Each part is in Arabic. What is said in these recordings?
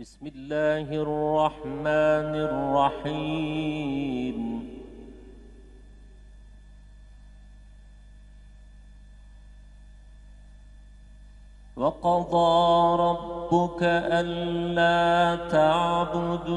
بسم الله الرحمن الرحيم. وقضى ربك ألا تعبدوا.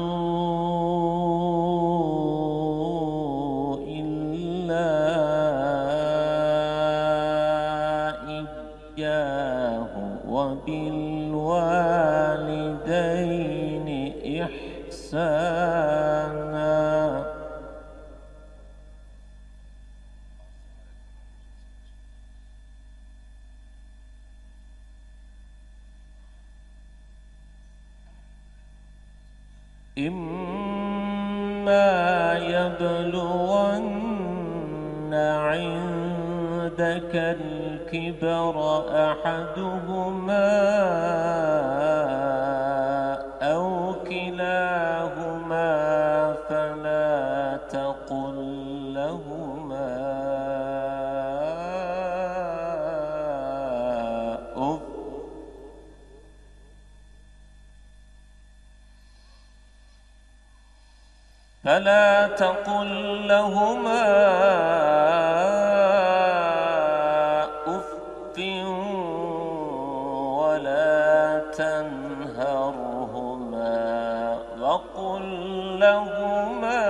إما يبلغن عندك الكبر أحدهما أو كلاهما فلا تقل لهما أف فلا تقل لهما أف ولا تنهرهما وقل لهما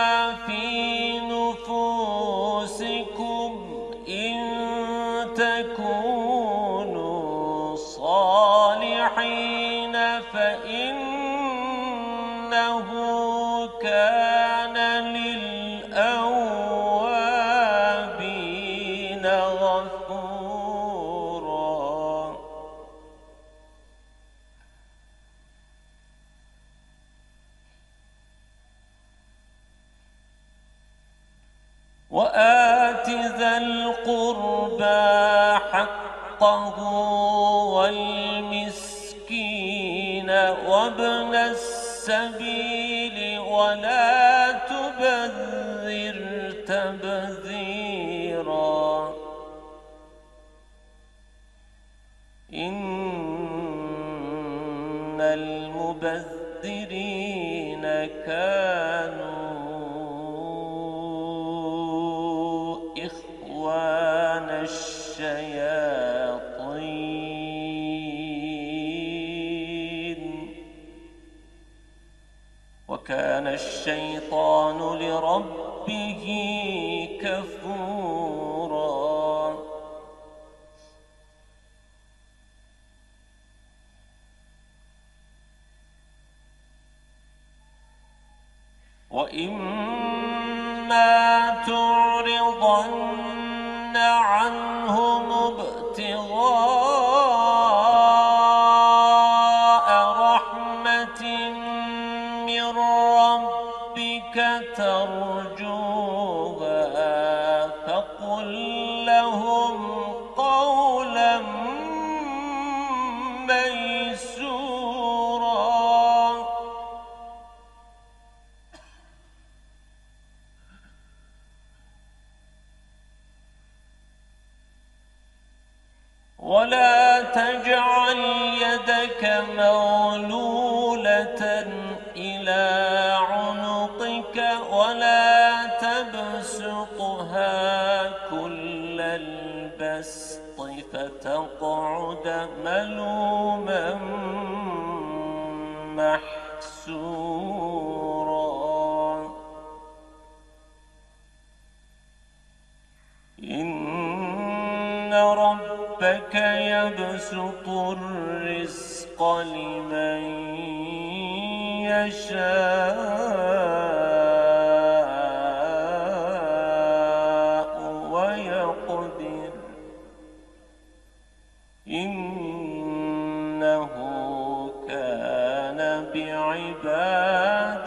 فإنه كان للأوابين غفورا وابن السبيل ولا تبذر تبذيرا. إن المبذرين كانوا إخوان الشياطين وكان الشيطان لربه كفورا. وإما تعرضن عنهم ربك ترجوها فقل لهم قولا ميسورا. ولا تجعل عنقك ولا تبسطها كل البسط فتقعد ملوما محسورا. إن ربك يبسط الرزق لمن يشاء. بعباده